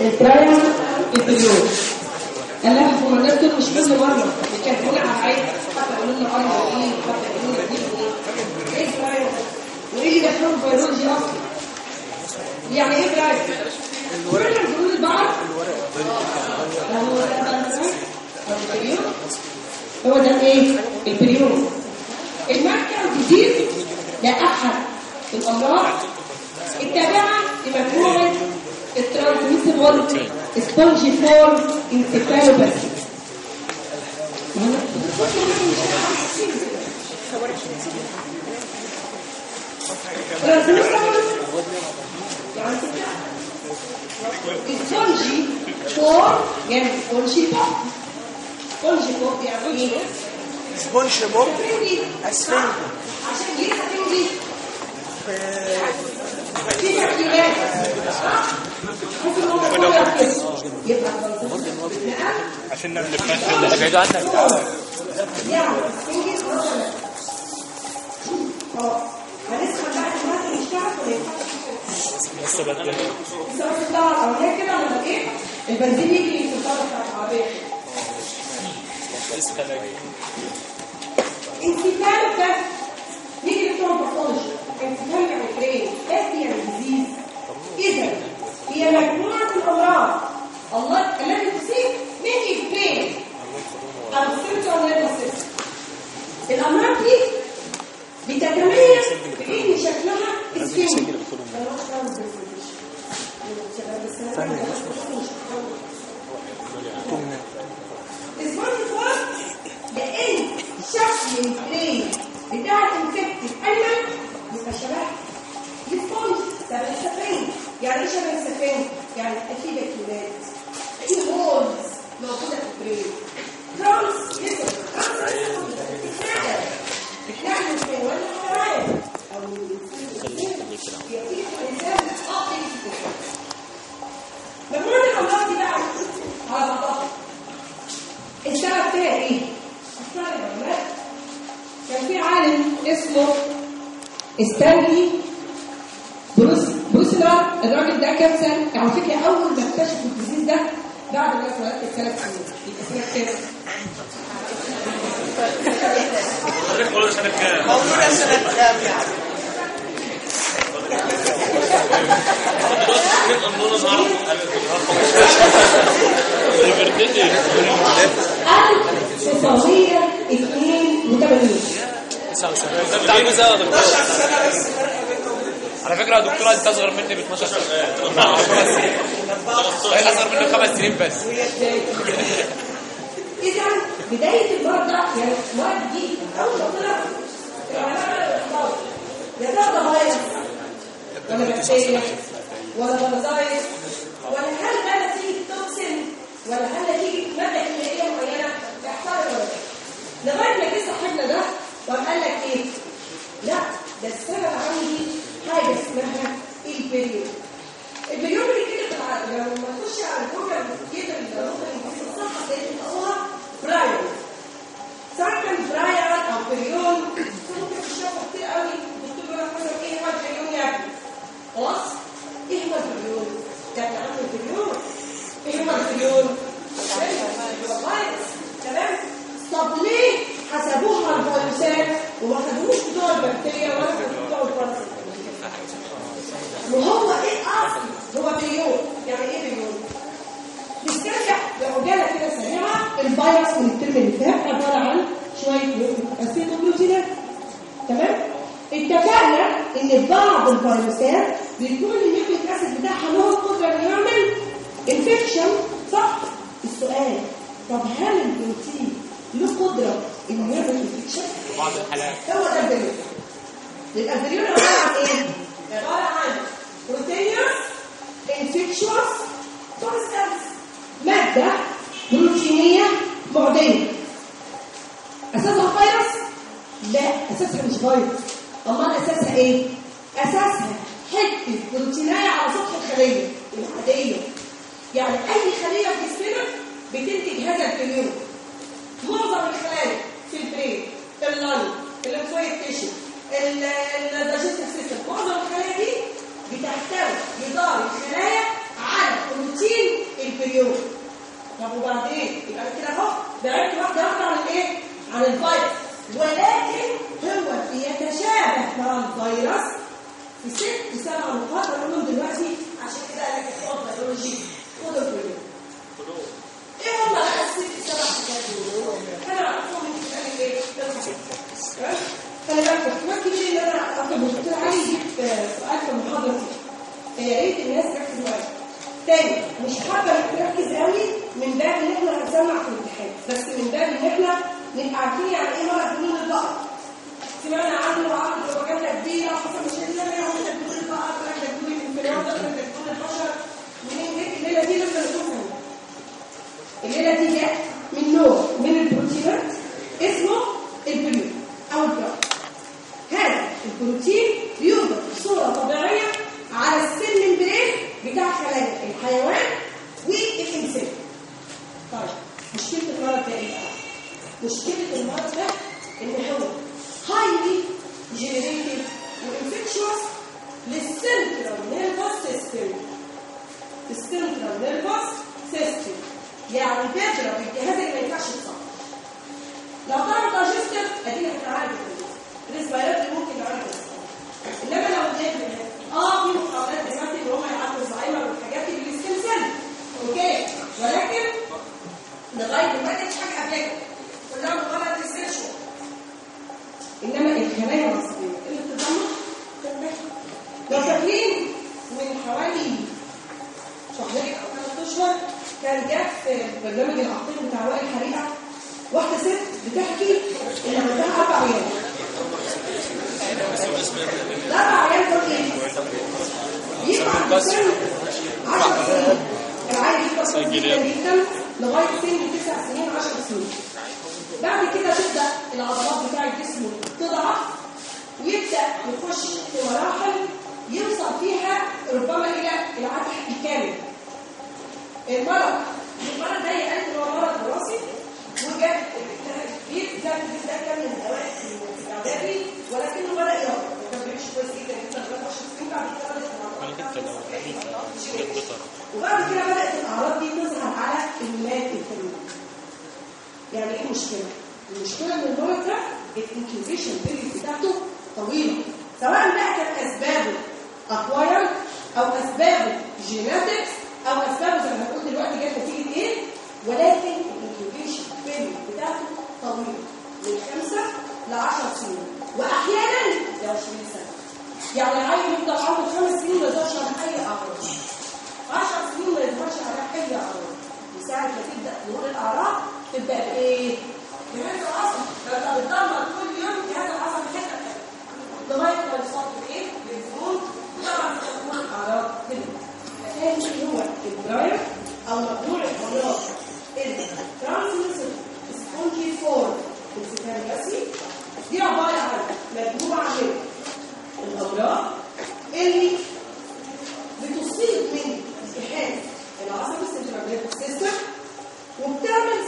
البرايم البريود قال لها الدكتور مش كل مره بيكلمونا على حاجة حتى يقولوا لنا آه إيه حتى يقولوا لنا دي إيه. إيه البرايم وايه اللي دخلهم بيولوجي أصلا. يعني إيه برايم كلنا بنقول لبعض هو هو ده إيه؟ البريود. المركز الجديد ده احد الأمراض. التابعة لمجموعة ال transmissible spongiform encephalopathy ال spongiform يعني spongiform spongiform يعني إيه؟ سبونج بوب اسفنجي اسفنجي عشان ليه اسفنجي؟ في تركيبات ممكن يبقى عشان نعمل الفاشل ابعدوا عنك يعني اسفنجي مثلا آه هنسخن بقى دلوقتي نشتغل ولا ينفعش لسه بدل لسه بس الدورة الأولانية كده لما إيه البنزين يجي في الدورة بتاعت العربية لسه خلاص انسفال ده نيجي لبتوع الباثولوجي اس يعني ديزيز اذا هي مجموعة الامراض الله التي تصيب من البرين أو السيرتو نيرفس سيستم الأمراض دي بتتميز بإن شكلها اسكيمي اسمها الفرق لأن شكل البرين بتاع الانفكتد انيمال يبقى شبه السبونج شبه السفين يعني إيه شبه السفين؟ يعني في بكتيريات في هولز موجودة في البرين ترانس لسه بتعمل في ولا حيوان أو يعطيك الإنسان أقل مجموعه الامراض دي بقى بعضها السبب فيها إيه؟ يا ولاد كان في عالم اسمه ستانلي بروس بروسينر الراجل ده كام سنة على فكرة أول ما اكتشفوا ال disease ده بعد ما اتولدت ثلاث سنين يبقى سنه كام؟ حضرتك سنة كام؟ سنة كام يعني؟ دلوقتي 1982 بتاع الجزء يا دكتور 12 سنة بس على فكرة دكتورة انت اصغر مني ب 12 سنة. هي اصغر مني بخمس سنين بس. اذا بدايه المرض ده يعني المرض دي اول ما طلع يا ترى فيروس ولا بكتيريا ولا بارازايت ولا هل ده نتيجه toxin ولا هل نتيجه ماده كيميائيه معينه لا لغايه ما جه صاحبنا ده وقام قال لك إيه؟ لا ده السبب عندي حاجة اسمها ال prion ال prion اللي كده بالعقل لما تخش على الجوجل كده اللغة الانجليزيه الصح هتلاقي تقراها براير سواء كان براير أو بريون ممكن تشوفها كتير قوي الدكتور لك مثلا إيه هو البريون يا ابني خلاص إيه هو البريون؟ ده عنده البريون إيه هو البريون؟ فيروس تمام طب ليه حسبوها الفيروسات وما خدوش بتوع البكتيريا ولا بتوع الفيروسات وهو إيه أصل؟ هو بريون يعني إيه بريون نسترجع بعجالة كده سريعة. الفيروس من ال term اللي فات عبارة عن شوية acid وبروتينات تمام؟ اتفقنا إن بعض الفيروسات بيكون ال nucleic acid بتاعها له القدره إنه يعمل infection صح؟ السؤال طب هل البروتين له قدره إنه يعمل infection بعض الحالات. هو ده البريون يبقى عبارة عن إيه؟ عبارة عن proteinaceous infectious substance مادة بروتينيه معديه أساسها فيروس؟ لا أساسها مش فيروس. أمال أساسها إيه؟ أساسها حتة بروتينيه على سطح الخلية العادية. يعني أي خلية في جسمنا بتنتج هذا البريون معظم الخلايا في ال brain في ال lung ال lymphoid tissue ال digestive system معظم الخلايا دي بتحتوي جدار الخلايا على بروتين البريون طب وبعدين؟ يبقى كده أهو بعدت واحدة واحدة عن الإيه؟ عن الفيروس. ولكن هو بيتشابه مع الفيروس في ست سبع نقاط هقول دلوقتي عشان كده قال لك اقعد virology خدوا البريون خلي بالكم كمان كتير اللي أنا أصلا الدكتور علي جبت سؤال في محاضرتي فيا ريت الناس تركز معايا تاني مش حابه تركز قوي من باب ان إحنا هنسمع في الامتحان بس من باب ان إحنا نبقى عارفين يعني إيه مرض جنون الضغط سمعنا عنه وعرض وجدنا كبيره وحصل مشاكل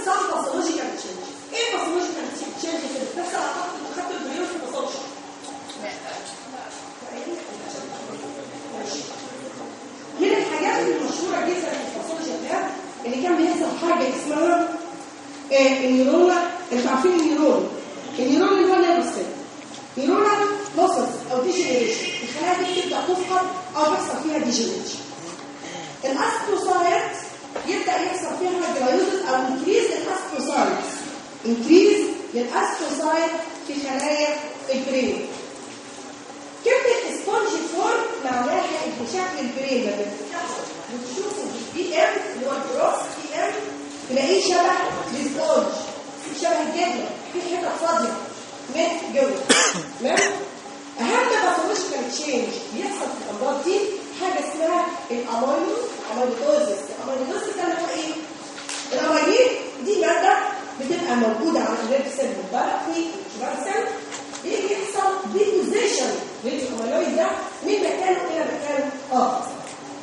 some pathological change إيه pathological change اللي بتحصل على خط خط البريور في ال pathology من الحاجات المشهورة جدا في ال pathology ده اللي كان بيحصل حاجة اسمها آه ال neuron أنتوا عارفين ال neuron ال neuron اللي هو nervous neuron losses أو degeneration الخلايا دي بتبدأ تفقد أو بيحصل فيها degeneration ال astrocyte يبدا يحصل فيها gliosis أو increase لل astrocyte increase لل astrocyte في خلايا ال brain. كلمه spongiform معناها شكل ال brain؟ لما بتفتحه وتشوفه بال DM اللي هو ال gross DM تلاقيه شبه ال sponge شبه الجبنه في حتة فاضية. من جوه. تمام؟ أهم pathological change بيحصل في الأمراض دي حاجة اسمها الاميلو اميلوزيس الاميلوزيس ده هو إيه؟ الاميلين دي ماده بتبقى موجودة على الريد سيل مبارك في شباب السيل بيجي يحصل؟ ديبوزيشن ده من مكان إلى مكان آخر.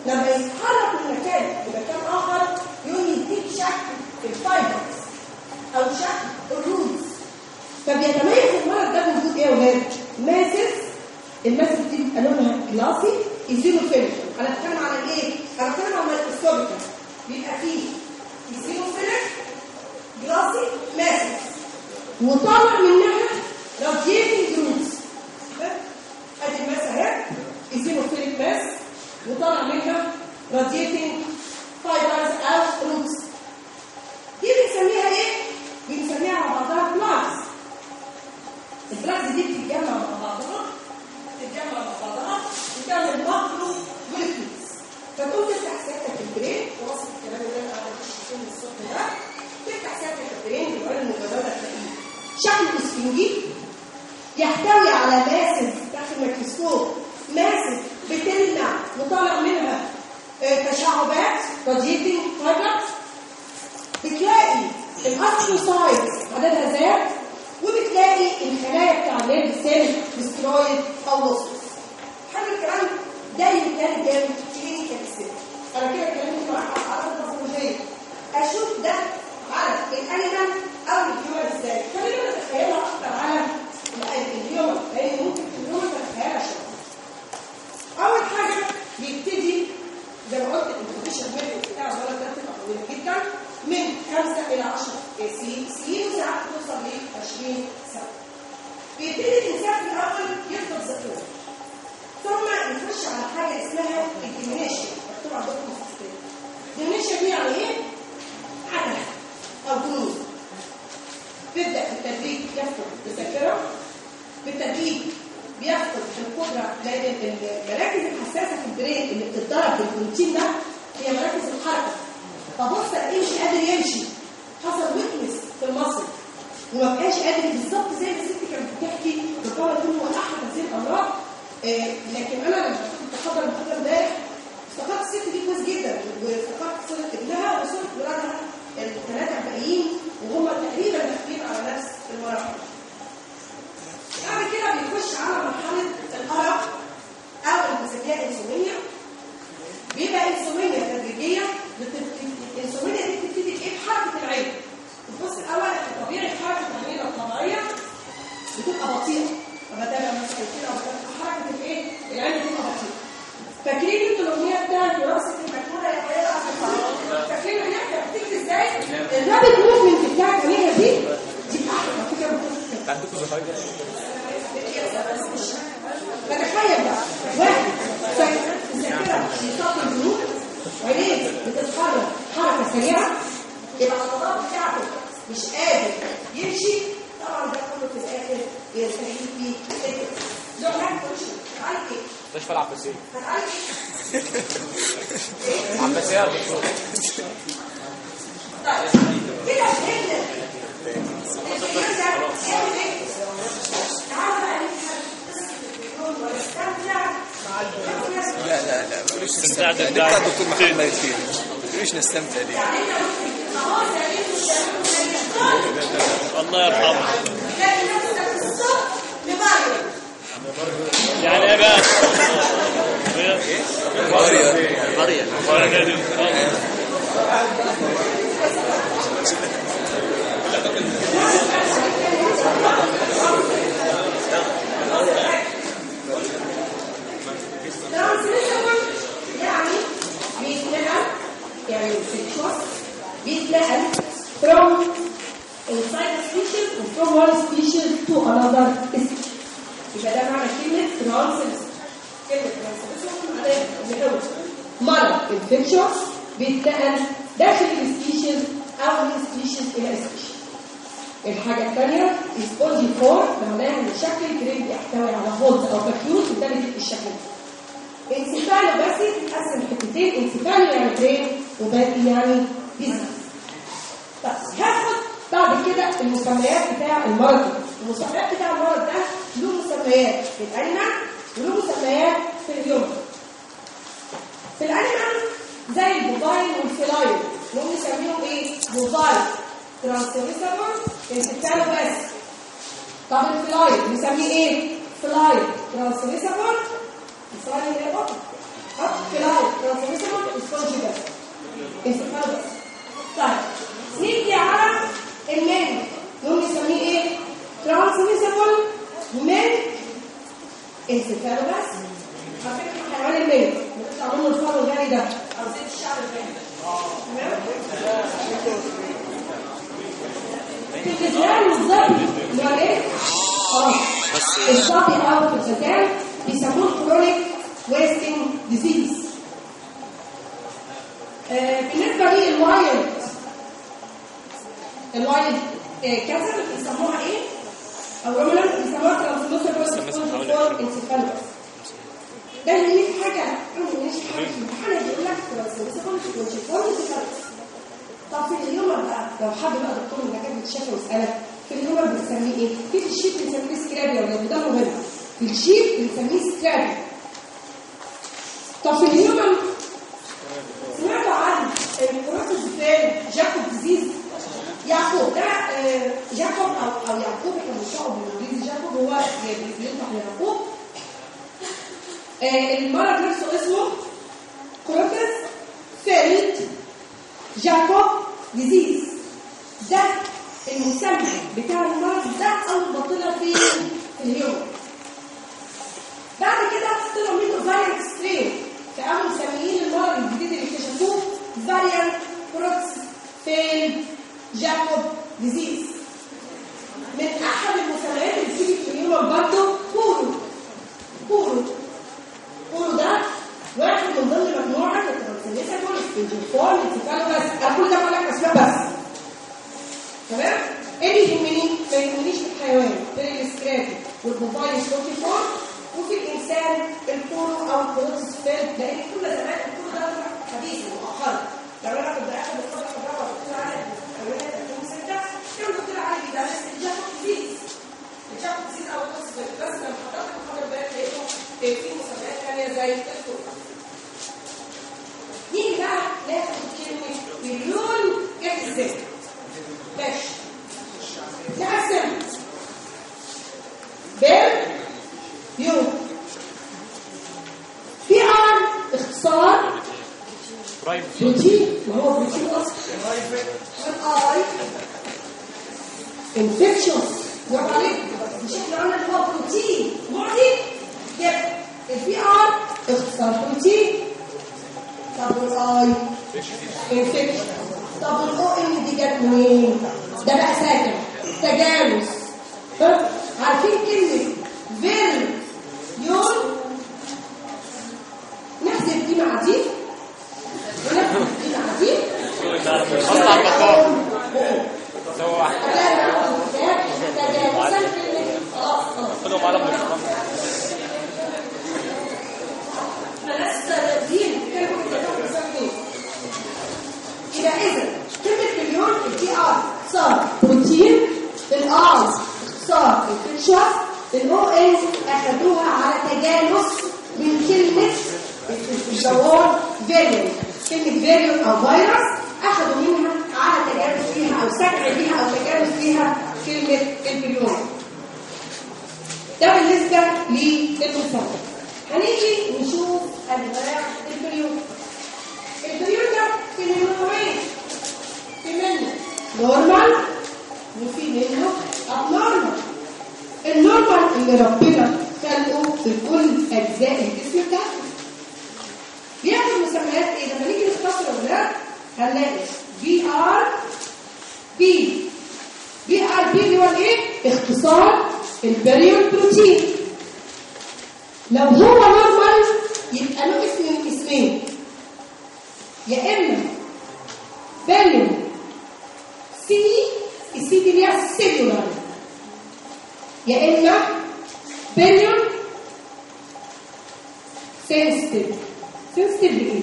لما يتحرك من مكان لمكان آخر يقوم يديك شكل الفايبرز أو شكل الروتس. فبيتميز المرض ده بوجود إيه يا ولاد؟ masses ال masses دي بيبقى لونها glassy eosinophilic أنا بتكلم على الايه؟ أنا بتكلم على ال microscopical بيبقى فيه eosinophilic glassy mass وطالع منها ناحيه radiating roots ادي ال mass اهي eosinophilic mass وطالع منها radiating fibers أو roots دي بنسميها إيه؟ بنسميها على بعضها بلاكس البلاكس دي بتتجمع مع بعضها بتتجمع مع بعضها بتعمل ماكرو مولكيولز فكل في البريك وصف الكلام اللي أنا قاعد اشوفه الصبح ده المجرده شكل إسفنجي يحتوي على ماسك تحت الميكروسكوب ماسك بتلمع وطالع منها آه، تشعبات راديتنج برودكت بتلاقي الاستروسايتس عددها زاد وبتلاقي الخلايا بتاع النيرف سالب دسترويد أو لوست حاجة الكلام؟ ده يترجم كلينيكال سيل أنا كده اتكلمت معاك على الاسعار أشوف ده على الانيمال أو الهيومن إزاي خلينا نتخيلها أكتر على الهيومن لأن ممكن الهيومن تتخيلها شوية أول حاجة بيبتدي زي ما قلت ال incubation period بتاع ده بتبقى طويله جدا من 5 إلى 10 سنين سنين وساعات توصل ل 20 سنه بيبتدي الإنسان في الأول وباقي يعني disease طب هاخد بعد كده المسميات بتاع المرض. المسميات بتاع المرض ده له مسميات. في ال animal وله مسميات في ال human في ال animal زي ال bovine وال feline نقوم نسميهم إيه؟ bovine transmissible encephalopathy بس طب ال feline نسميه إيه؟ feline transmissible ال feline اللي هي قطط آه feline transmissible spongiform encephalopathy طيب نيجي على المن نقوم نسميه إيه transmissible mink encephalopathy على فكره حيوان المن بيطلع منه الفرو الغالي ده أو زيت الشعر الغالي تمام في الغزلان والظبي اللي هو إيه؟ خلاص الظبي أو في الغزلان بيسموه كرونيك ويستنج ديزيز بالنسبة للوايلد الوايلد كسر بيسموها إيه؟ أو عموما بيسموها ترانسلوسر فور انسيفالوس ده اللي حاجة أنا مش حاجة في الامتحان بيقول لك ترانسلوسر فور انسيفالوس طب في اليوم بقى لو حد بقى دكتور من الدكاتره بتشافى ويسألك في ال human بنسميه إيه؟ في في ال sheep بنسميه scrapie ولا ده مهم. في ال sheep بنسميه scrapie طب في ال human سمعتوا عن ال Creutzfeldt-Jakob disease يعقوب ده آه، Jakob أو أو يعقوب إحنا بنشرحه بالانجليزي Jakob هو يعني بيطلع يعقوب. آه، المرض نفسه اسمه Creutzfeldt Jakob disease ده المسمى بتاع المرض ده أول ما طلع في ال human. بعد كده طلعوا منه variant strain فقاموا مسميين المرض الجديد اللي اكتشفوه variant Creutzfeldt-Jakob disease من أحد المسميات اللي بتيجي في ال human برضه kuru kuru كورو ده واحد من ضمن مجموعة الترانسليسا الجنفون التفالوس أقول ده لك أسماء بس. تمام؟ إيه اللي يهمني ما يهمنيش الحيوان. غير السكراب والموبايل فور. وفي الإنسان الكورو أو الكولوس فيل لأن كل زمان الكورو ده حديث مؤخرا. لو أنا كنت اخد الفترة الرابعه دكتور علي الحيوانات 2006 كان دكتور علي بيدرس الجاكوب ديزيز ال Jakob disease أو ال Creutzfeldt بس لما حضرتك المحاضره امبارح لقيته في مسميات ثانية زي الكورو نيجي بقى ناخد كلمه مليون جت إزاي ماشي نقسم PR يبقى protein ما هو بروتين أصلا وال I infection برافو عليك مش إحنا قلنا ان هو بروتين معدي يبقى ال PR اختصار بروتين طب وال I infection طب ال ON دي جت منين ده بقى ساكن تجاوز؟ عارفين كلمه virion نحسب دي مع دي ونحسب دي مع دي اطلع البطال هو واحد تجاوزا كلمه خلاص خلاص خدهم على البطال يبقى اذا كلمه مليون الدي ار صار بروتين الار صار الفيتشر الاو ان اخذوها على تجانس من كلمه الدوار virion كلمه virion أو فيروس اخذوا منها على تجانس فيها أو سجع فيها أو تجانس فيها كلمه البليون ده بالنسبة للمصاب هنيجي نشوف انواع ال prion. ال prion ده في منه نوعين في منه. normal. وفي منه abnormal ال normal اللي ربنا خلقه في كل أجزاء الجسم بتاعته بياخد مسميات إيه؟ لما نيجي نختصر ده هنلاقي بي ار بي بي ار بي اللي هو الإيه؟ اختصار ال prion protein. لو هو normal يبقى له اسم من اسمين. يا اما prion C ال C دي اللي هي يا إما prion sensitive sensitive لايه؟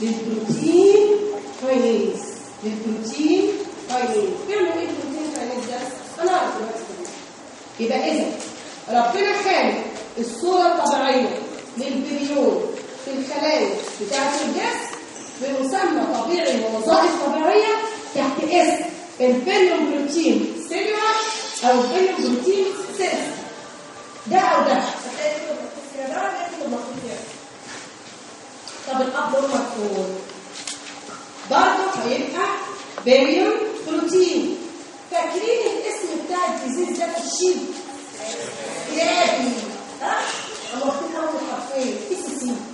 لل protein kinase لل protein kinase بيعمل إيه ال protein kinase ده؟ أنا أعرف يبقى إذا ربنا خالق الصورة الطبيعية للبريون في الخلايا بتاعة الجسم بمسمى طبيعي ووظائف طبيعية تحت اسم ال prion protein cellular أو ال prion protein sens ده أو ده. طب ال abnormal برضه هيبقى prion protein فاكرين الاسم بتاع ال disease ده في ال sheep؟ scrapie ها اما مكتوب اول حرفين اي سي سي يبقى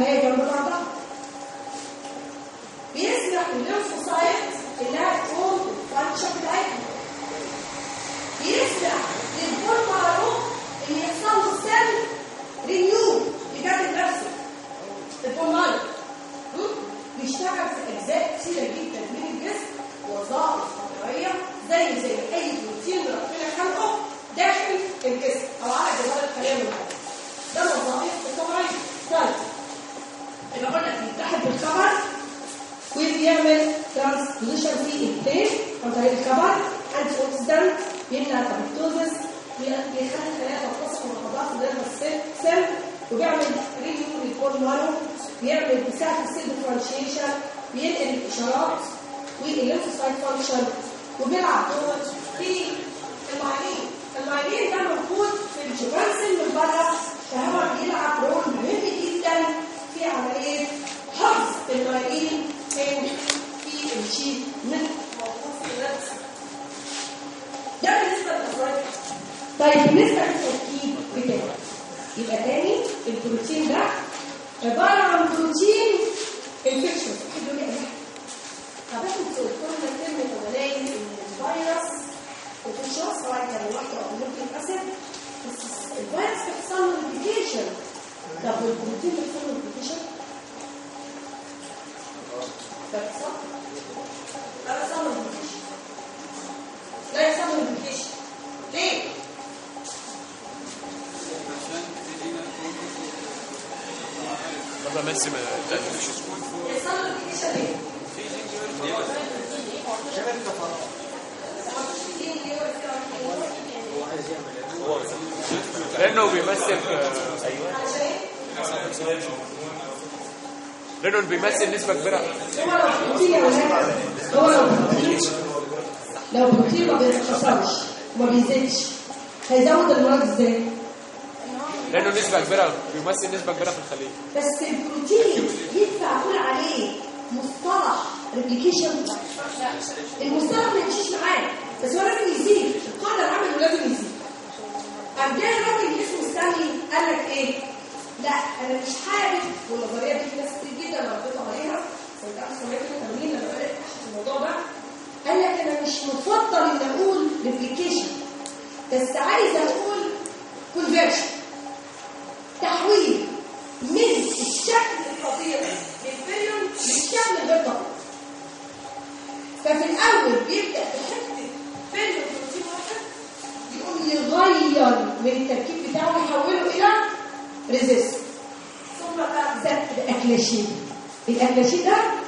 بتاع الخلايا جنب بعضها بيسمح للل lymphocyte انها تقوم بال function بتاعتها بيسمح لل bone marrow إن يحصل له cell renew لكاتب نفسه. ال bone marrow بيشتغل في أجزاء كثيره جدا من الجسم وظائف طبيعية زي زي أي بروتين ربنا خلقه داخل الجسم. أو على جدار الخلايا بعض ده الوظائف الطبيعيه طيب. يبقى قلنا بيتحد بال copper وبيعمل transposition في ال brain عن طريق ال copper antioxidant بيمنع ال apoptosis بيخلي الخلايا تتصل بالخضار في ال nervous cell وبيعمل renewal لل bone marrow بيعمل في ال cell differentiation بينقل الاشارات وال lymphocyte function وبيلعب دور في المايلين المايلين ده موجود في الجبال سيل من بره فهو بيلعب رول مهم جدا في عملية حفظ المايلين كان في الشيء من موجود في النفس ده بالنسبة للأفراد. طيب بالنسبة للتركيب بتاعه. يبقى تاني البروتين ده عبارة عن بروتين infection واحد يقول لي إحنا قلنا ال term الاولاني ان الفيروس. infection سواء كان لوحده أو ممكن acid بس الفيروس بيحصل له طب والبروتين بيحصل له replication ده بيحصل لا بيحصل له replication لا يحصل له replication ليه؟ طب ميسي ما تقلقش يحصل له ريبليكيشن ليه؟ لأنه بيمثل لأنه بيمثل نسبه لو بروتين يا ولاد هو لو بروتين ما بيتكسرش وما بيزيدش هيزود المرض إزاي؟ لأنه نسبه كبيره بيمثل نسبه كبيره في الخليه بس البروتين ينفع أقول عليه مصطلح replication المصطلح ما يمشيش معاه بس هو لازم يزيد القاعده العامه لازم يزيد قام جاي راجل اسمه ستانلي قال لك إيه؟ لا أنا مش حابب والنظرية دي في ناس كتير جدا مربوطة عليها. سيدة سمعت التمرين لما قالت تحت الموضوع ده. قال لك أنا مش مفضل ان أقول replication بس عايز أقول كونفرجن تحويل من الشكل الطبيعي للفيلم للشكل غير طبيعي ففي الأول بيبدأ بحتة Y la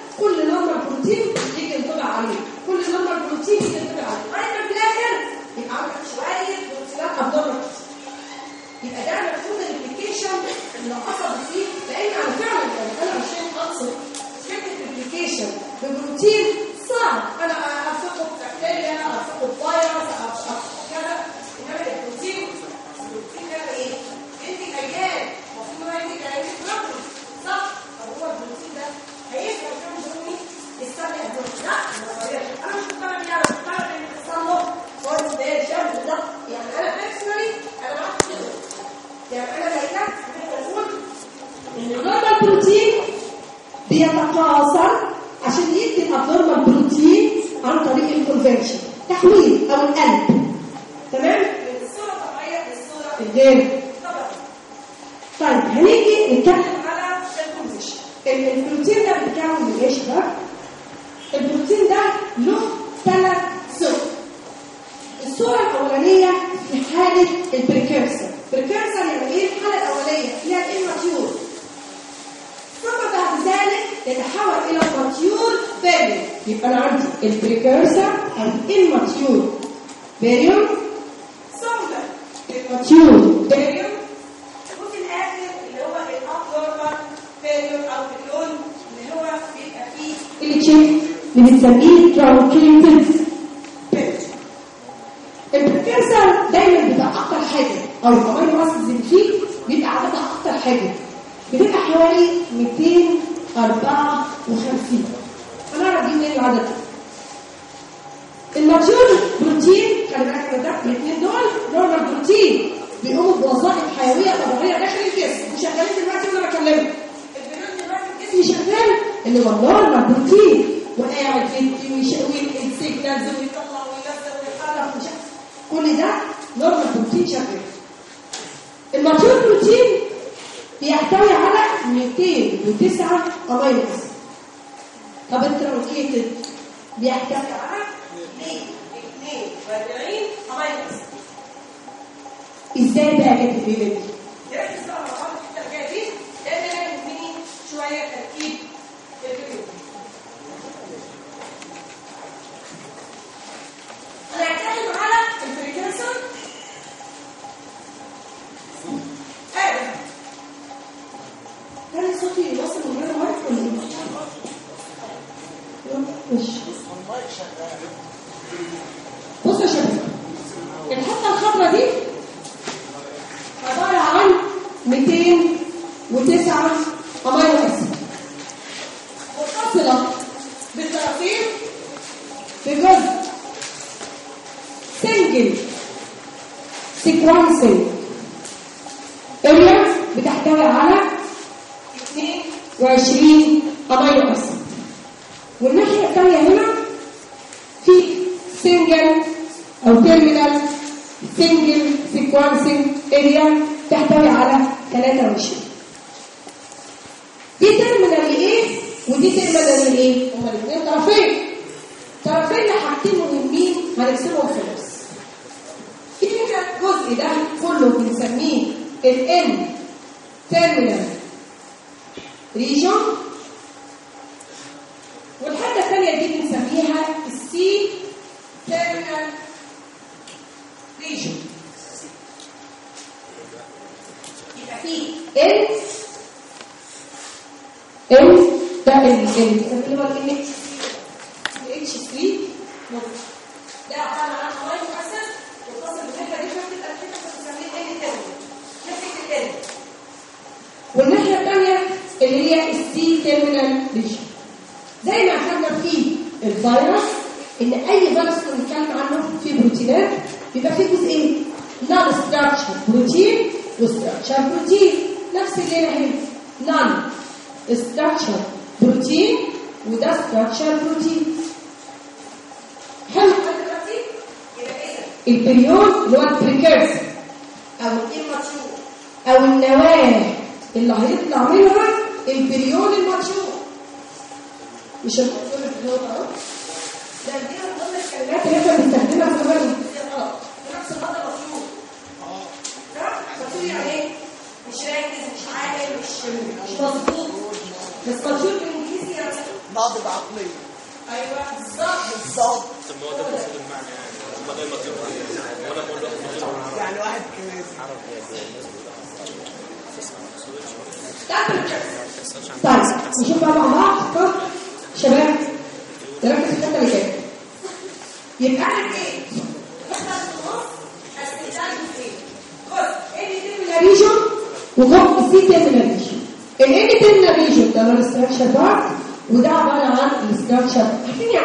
هل صوتي يوصل من غير مايك ولا مش؟ بص يا شباب الحته الخضراء دي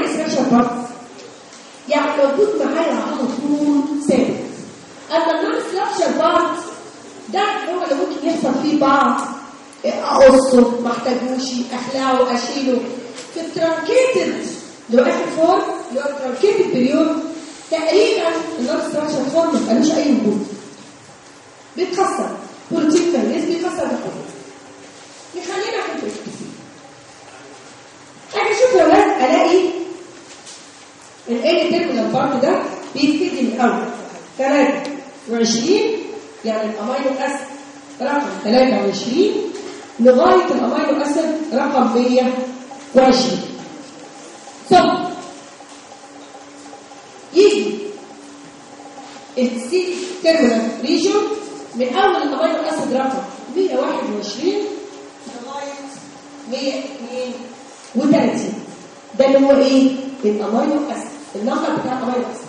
structure part؟ يعني موجود معايا على طول ثابت اما ال non structure part ده هو اللي ممكن يحصل فيه بعض اقصه ما احتاجوش اخلعه اشيله في ال truncated اخر form اللي هو ال truncated prion تقريبا ال non structure form ما بقالوش اي وجود بيتكسر protein kinase بيكسر كله يخلينا في البيت أجي أشوف يا ولاد الاقي ال N terminal part ده بيبتدي من اول 23 يعني ال amino acid رقم 23 لغايه ال amino acid رقم 120 ثم يجي ال C terminal region من اول ال amino acid رقم 121 لغايه 132 ده اللي هو إيه؟ ال amino acid ال number بتاع ال amino acid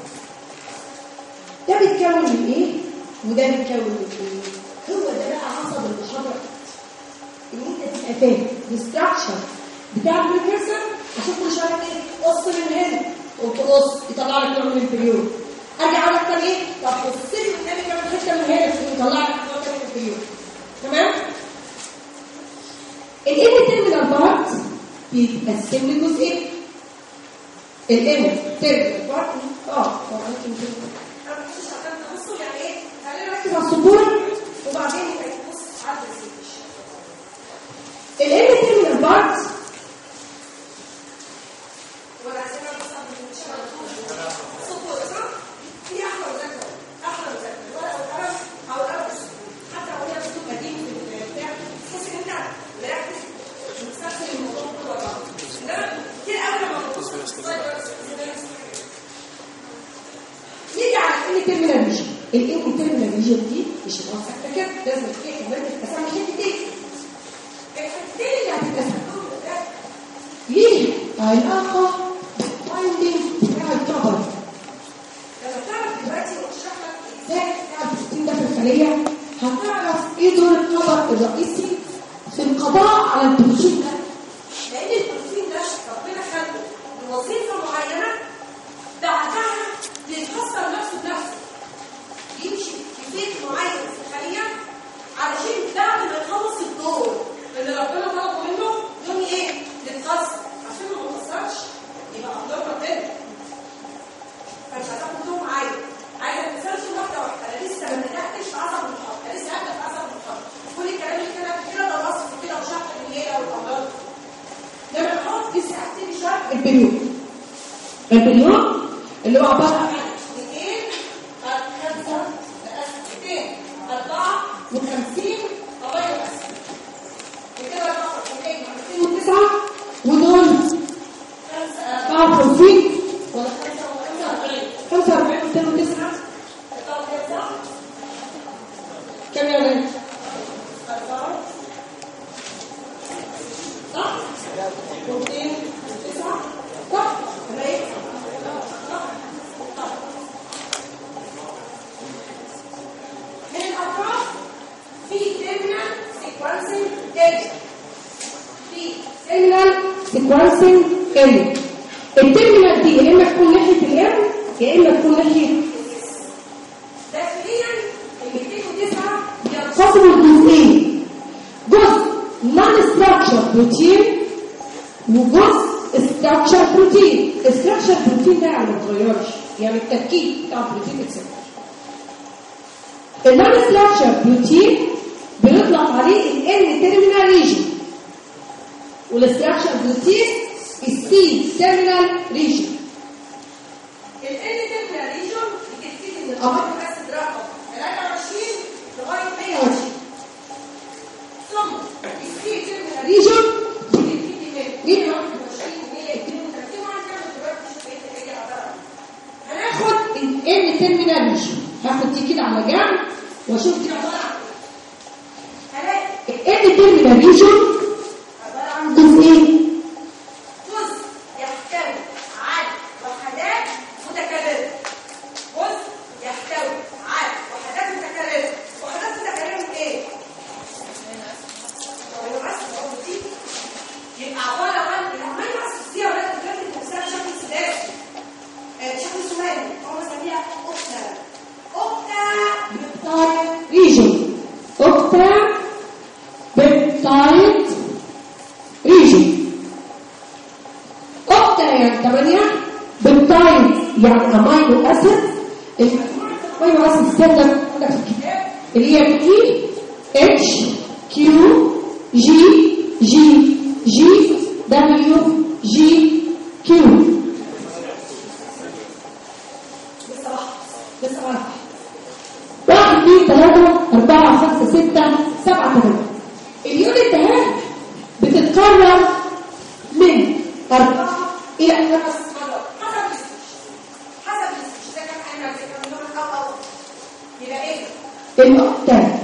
ده بيتكون من إيه؟ وده بيتكون من إيه؟ هو ده بقى عصب المحاضره إن أنت تبقى فاهم ال structure بتاع ال precursor عشان كل شوية إيه؟ قص من هنا وتقص يطلع لك نوع من البريود ارجع أقول لك إيه؟ طب قص لي قدامي كمان حتة من هنا يطلع لك نوع من البريود تمام؟ ال N terminal part بيتقسم لجزئين ال N. part آه على السطور وبعدين نبص على ال N terminal part ولا عايزين نبص على الريسيش سطور صح؟ في أحلى وذاكره أحلى وذاكره الورقه والقلم أو القلم والسطور حتى لو هي سطور قديم في البتاع تحس ان انت مركز مستخدم الموضوع كله ورا بعض انما كتير قوي لما بتبص في السلايد نيجي على الان تيرمينال ريجن دي مش ساكته كده لازم في كمان تتقسم حتتين الحتتين اللي هتتقسم ليه علاقه بالفايندنج بتاع الكبر لما تعرف دلوقتي واشرح لك إزاي بتاع البروتين ده في الخليه هتعرف إيه دور الكبر الرئيسي في القضاء على البروتين ده لأن البروتين ده ربنا خلقه بوظيفه معينه بعدها بيتكسر نفسه بنفسه يمشي في بيت معين في علشان بعد ما يخلص الدور اللي ربنا طلبه منه يوم إيه؟ يتكسر عشان ما يتكسرش يبقى اقدار ربنا فانت هتاخد يوم عايز عايزه تتسلسل واحدة واحدة أنا لسه ما بداتش في عصب المحاضره أنا لسه هبدا في عصب المحاضره كل الكلام اللي كده كده ده وصف كده وشرح الليلة والامراض لما نحط لسه هبتدي شرح البريود البريود اللي هو عبارة طرد إلى ان حسب حسب كان أو أو يبقى إيه؟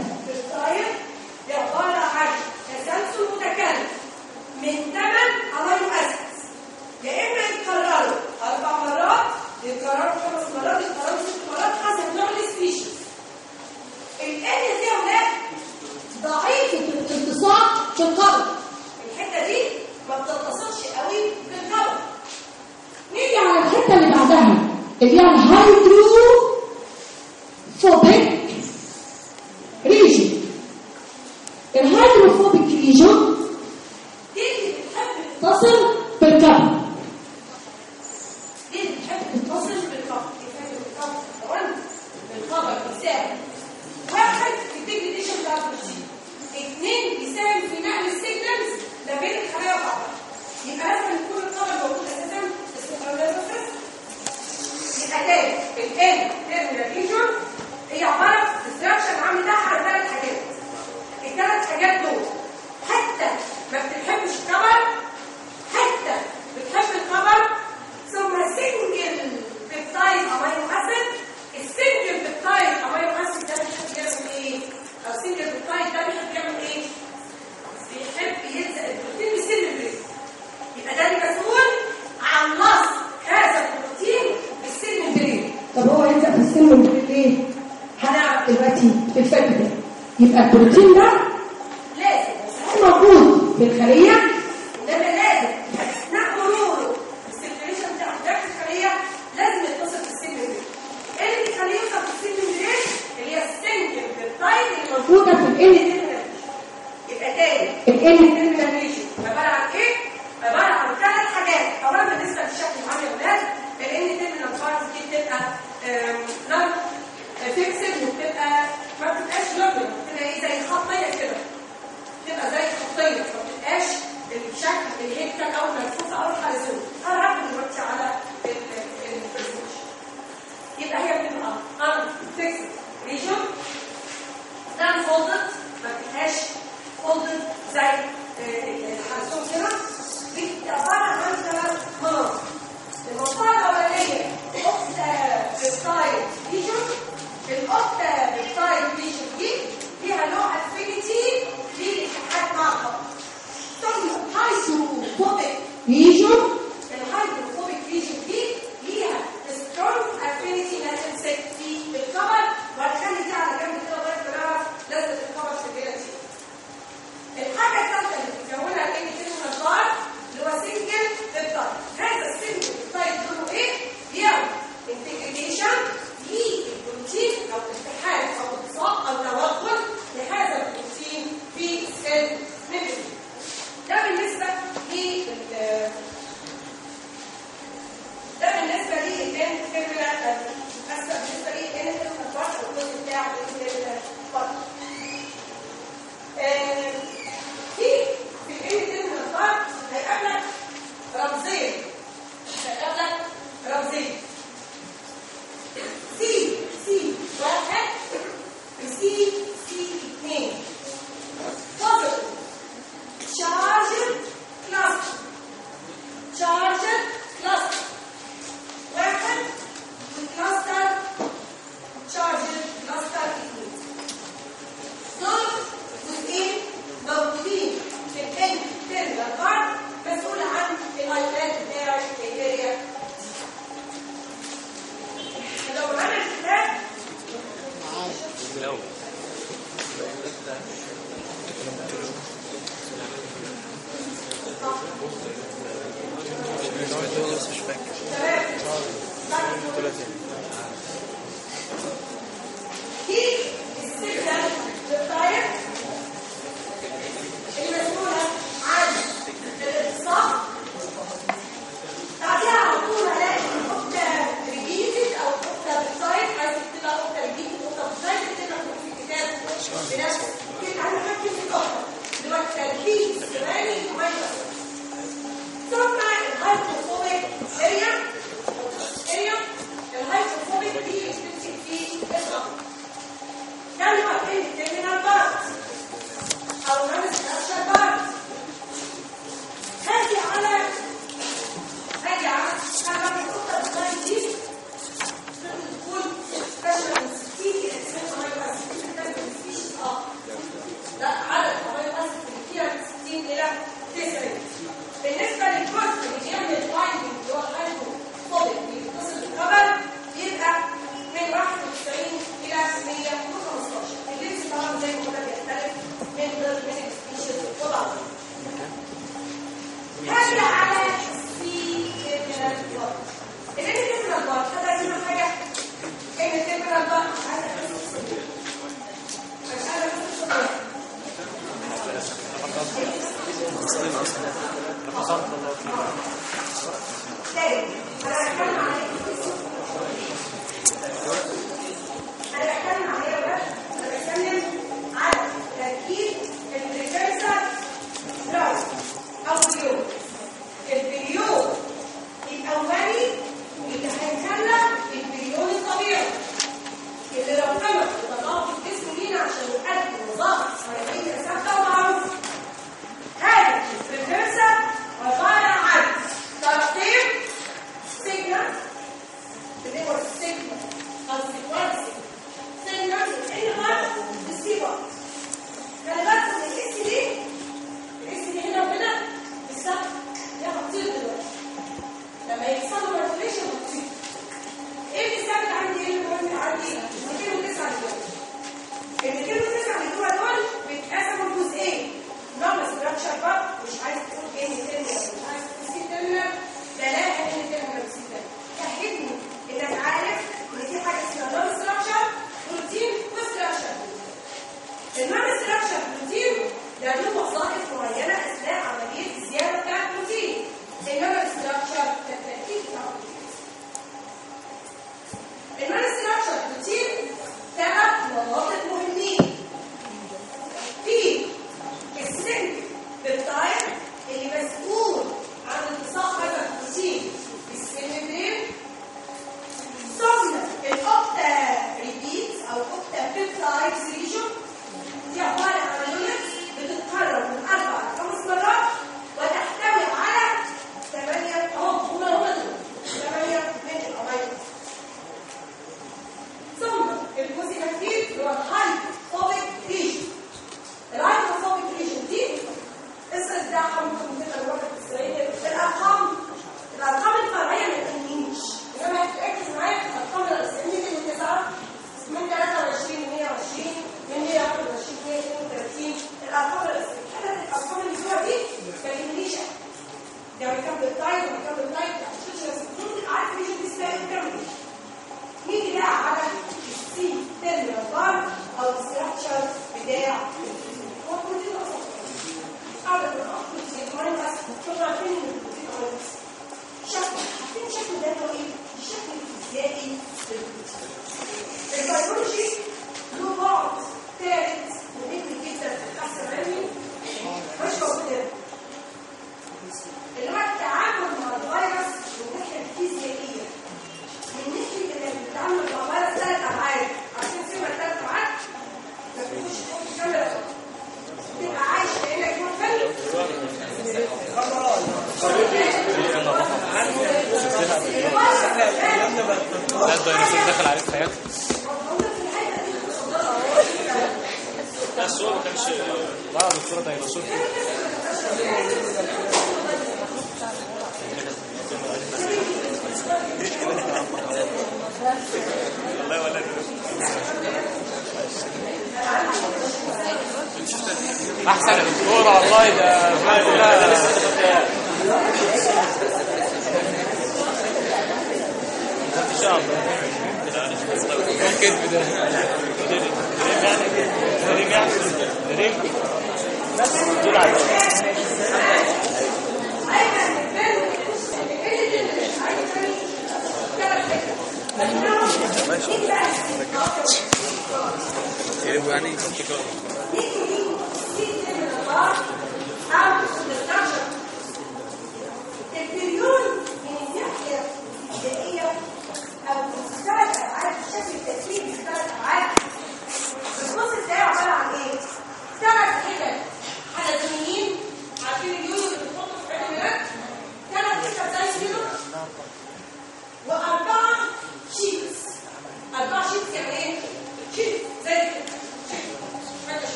جزاكم الله خيرا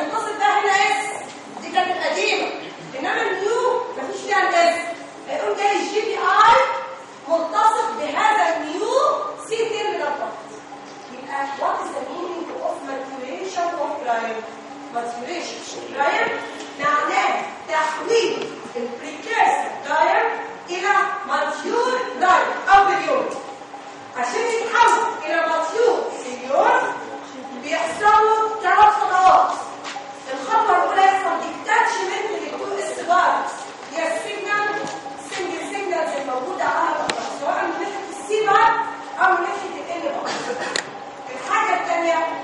المتصل ده هنا S. دي كانت القديمة. إنما ال new مفيش فيها ال S. هيقول جاي ال GPI متصل بهذا ال new C terminal part يبقى what is the meaning of maturation of prion maturation prion معناه تحويل ال precursor prion إلى mature prion أو بريور عشان يتحول إلى mature senior Italia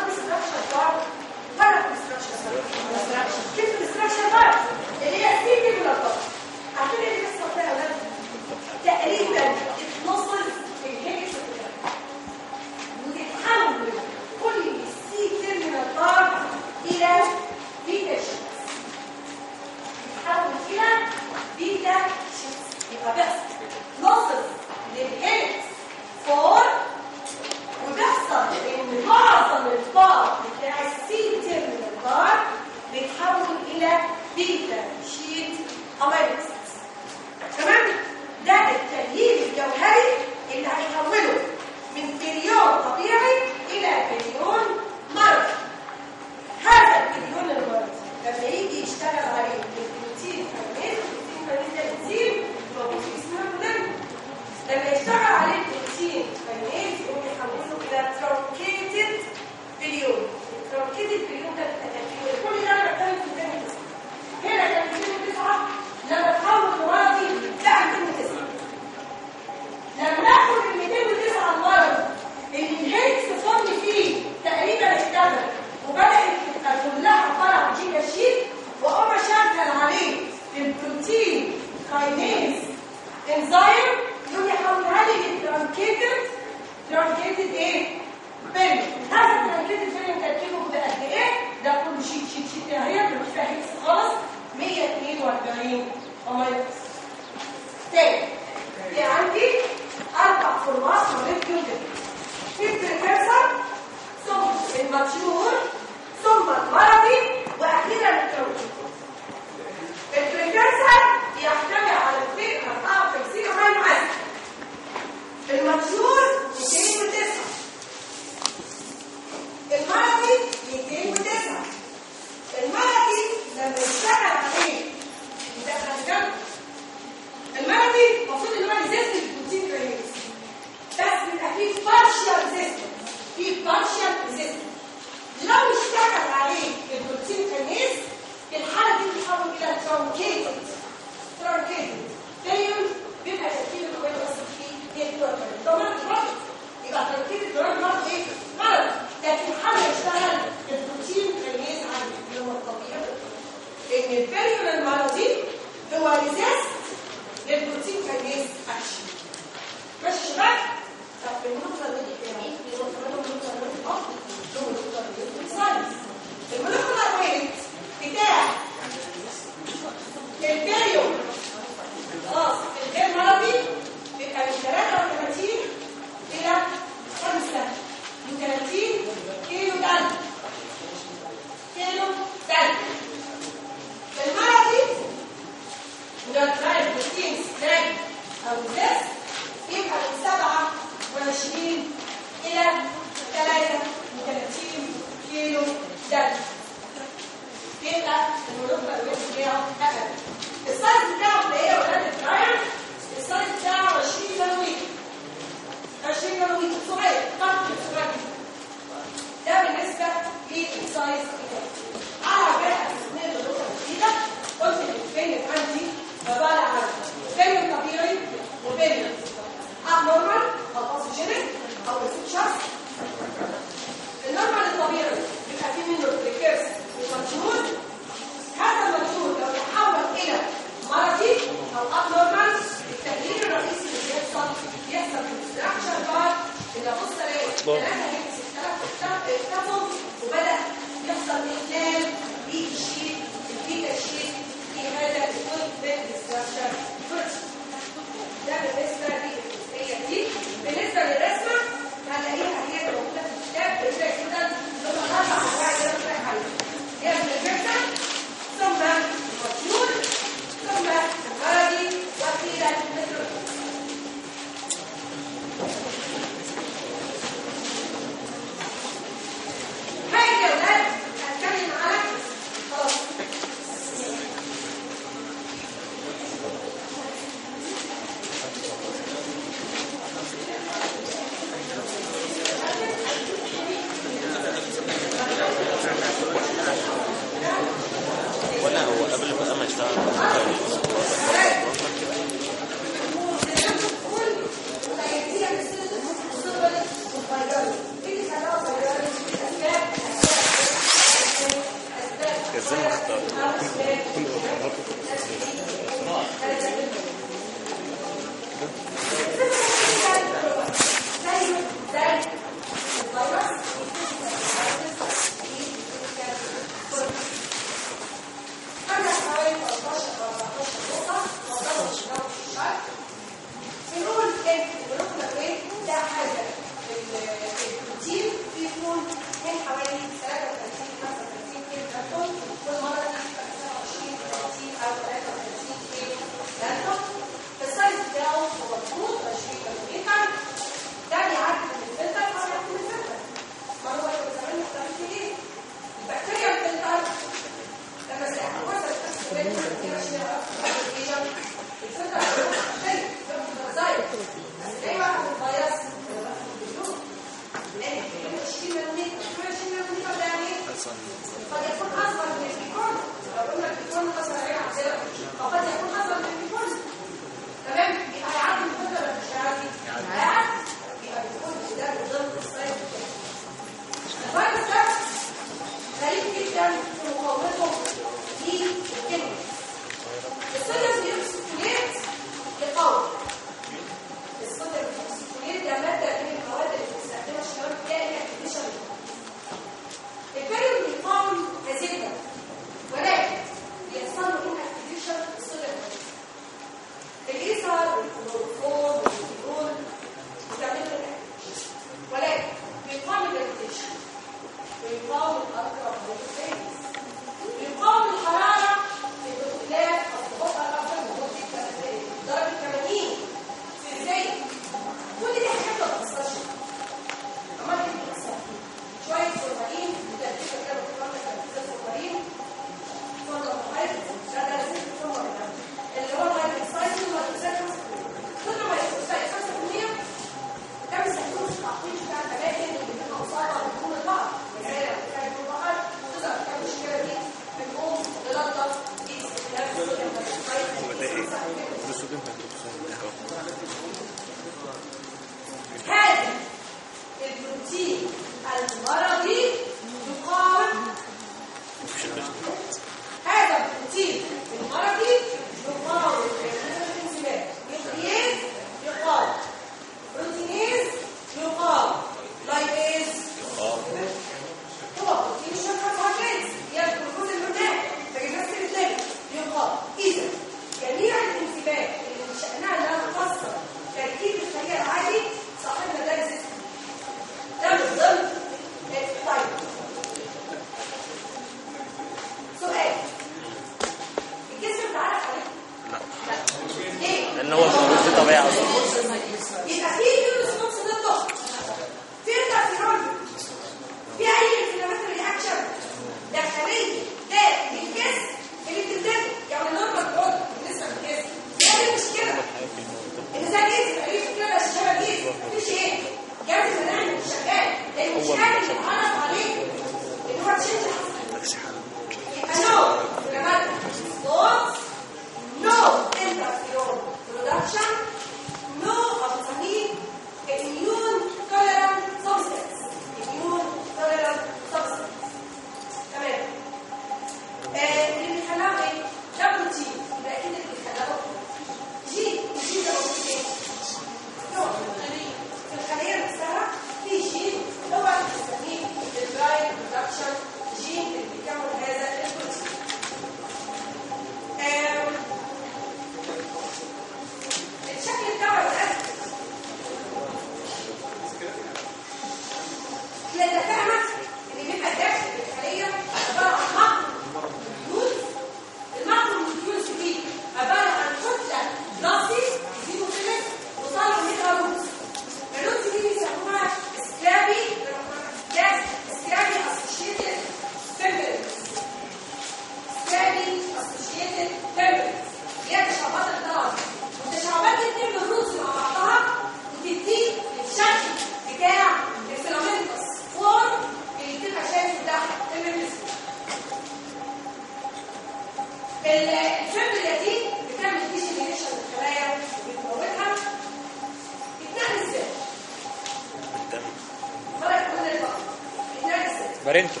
إزاي؟ بارنتو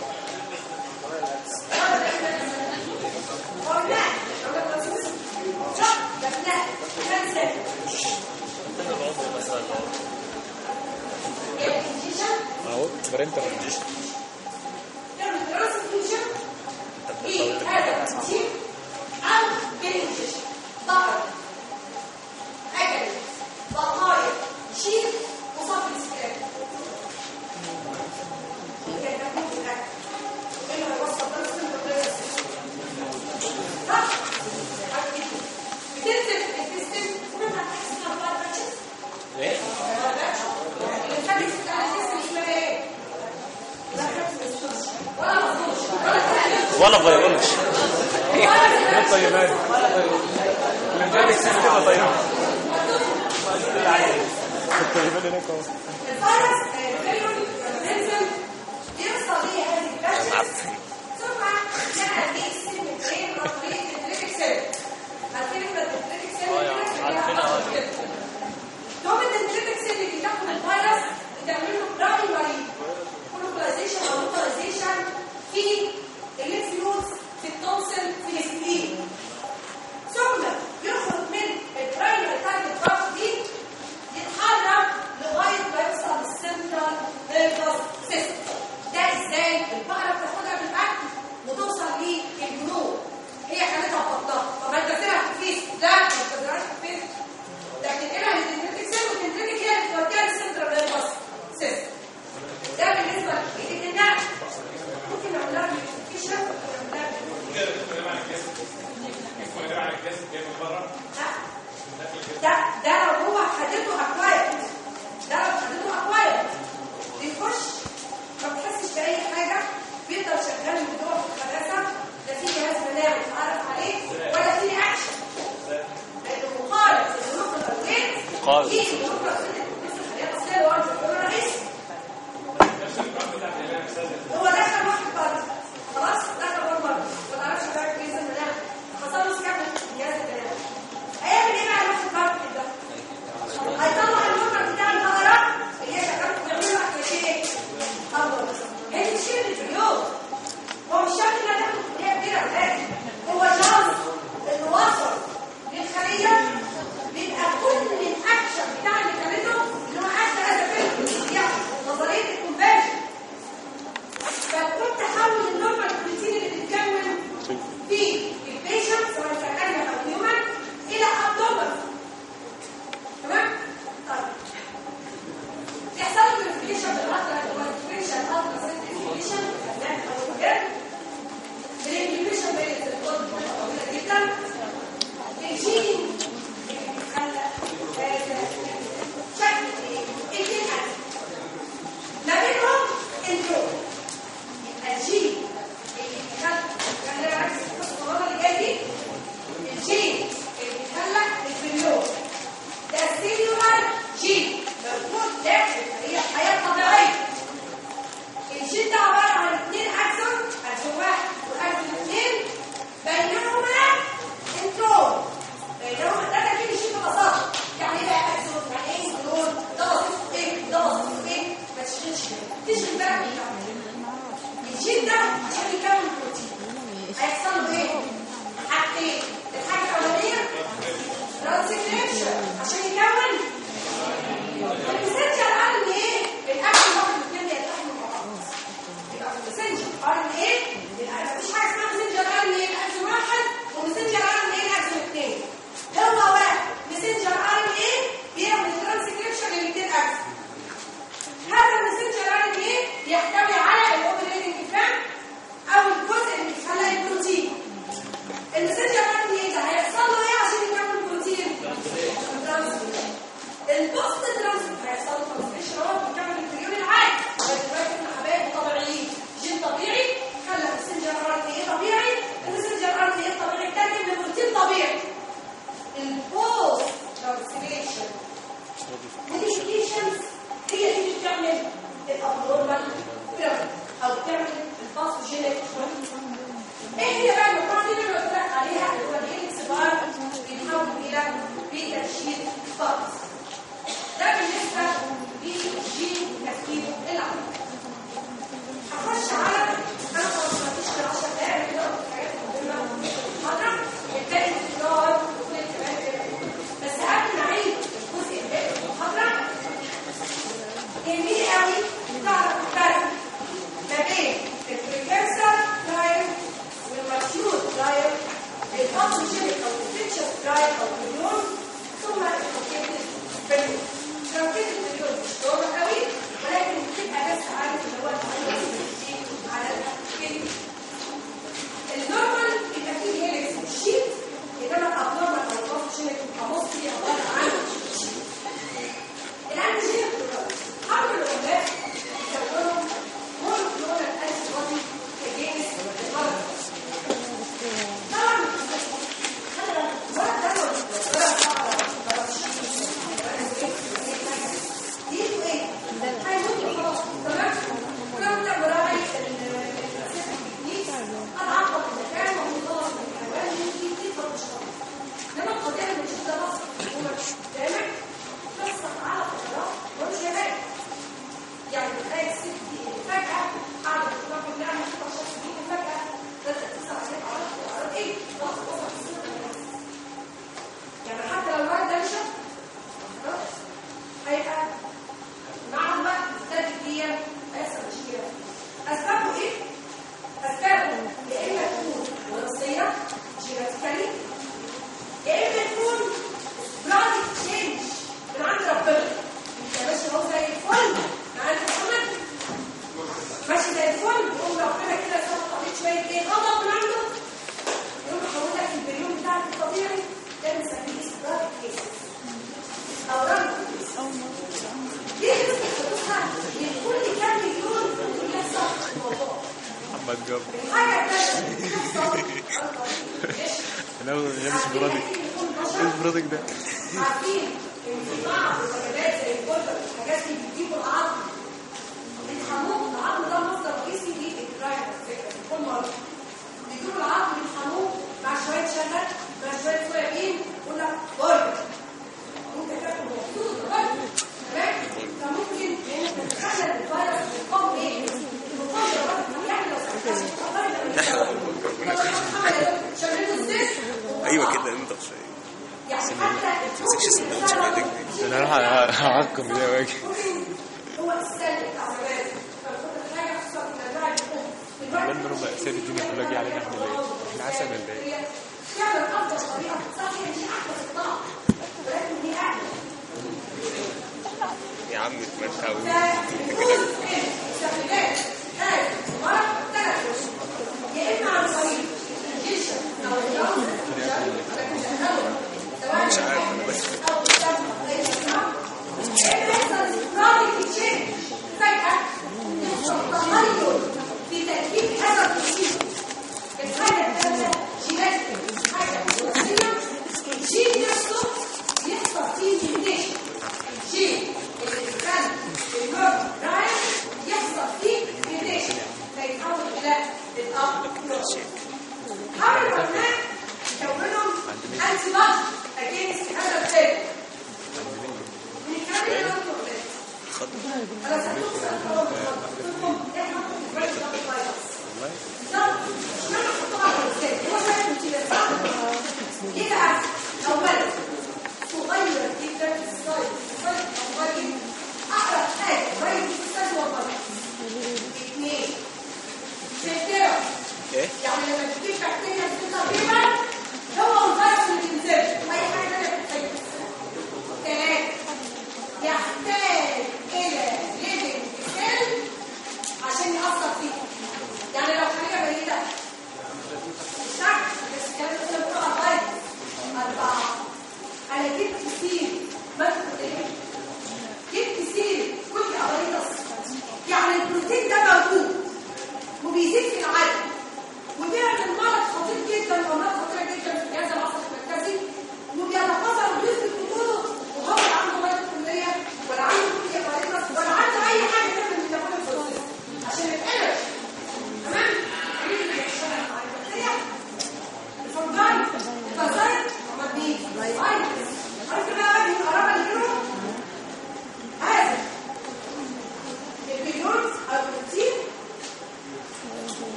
اهو بارنتو بتنزل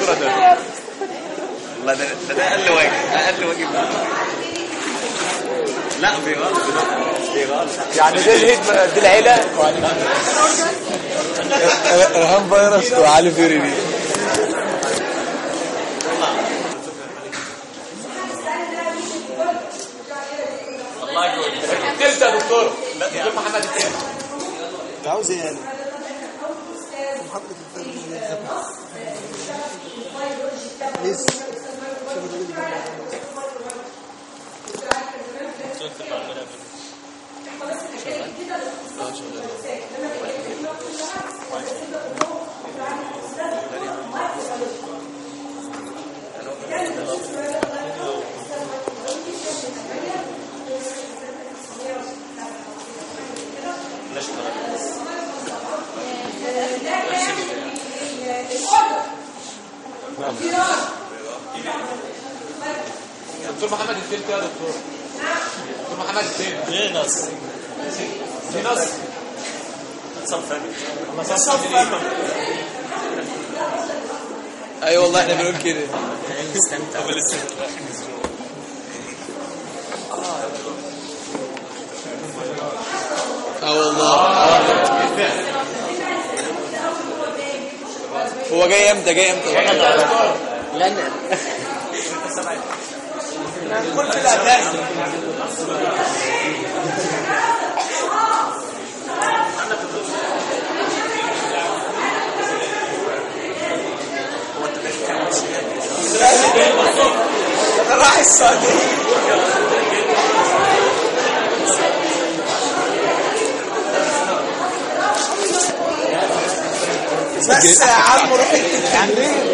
الدكتوره ده والله ده ده أقل واجب أقل واجب. لا بيغلط بيغلط يعني ده الهيد دي العيلة؟ ارهام فيروس وعلي فيري إحنا بنقول كده. آه والله. هو جاي إمتى؟ جاي إمتى؟ لأن كل الاهداف الصديق بس يا عم روح التمرين.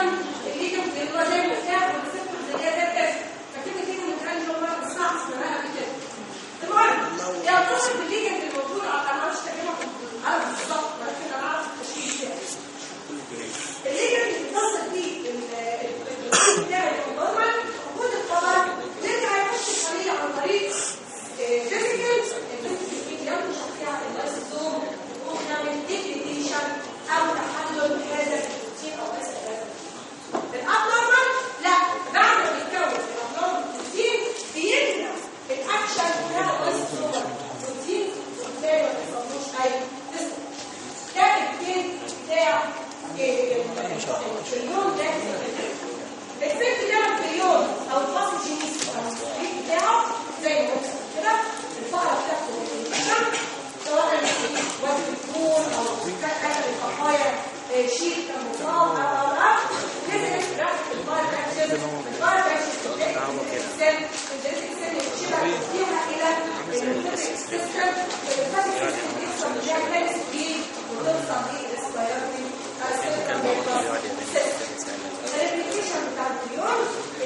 الليثيوم المهم يعتبر بالليثيوم الموجود على ما على The repetition that yours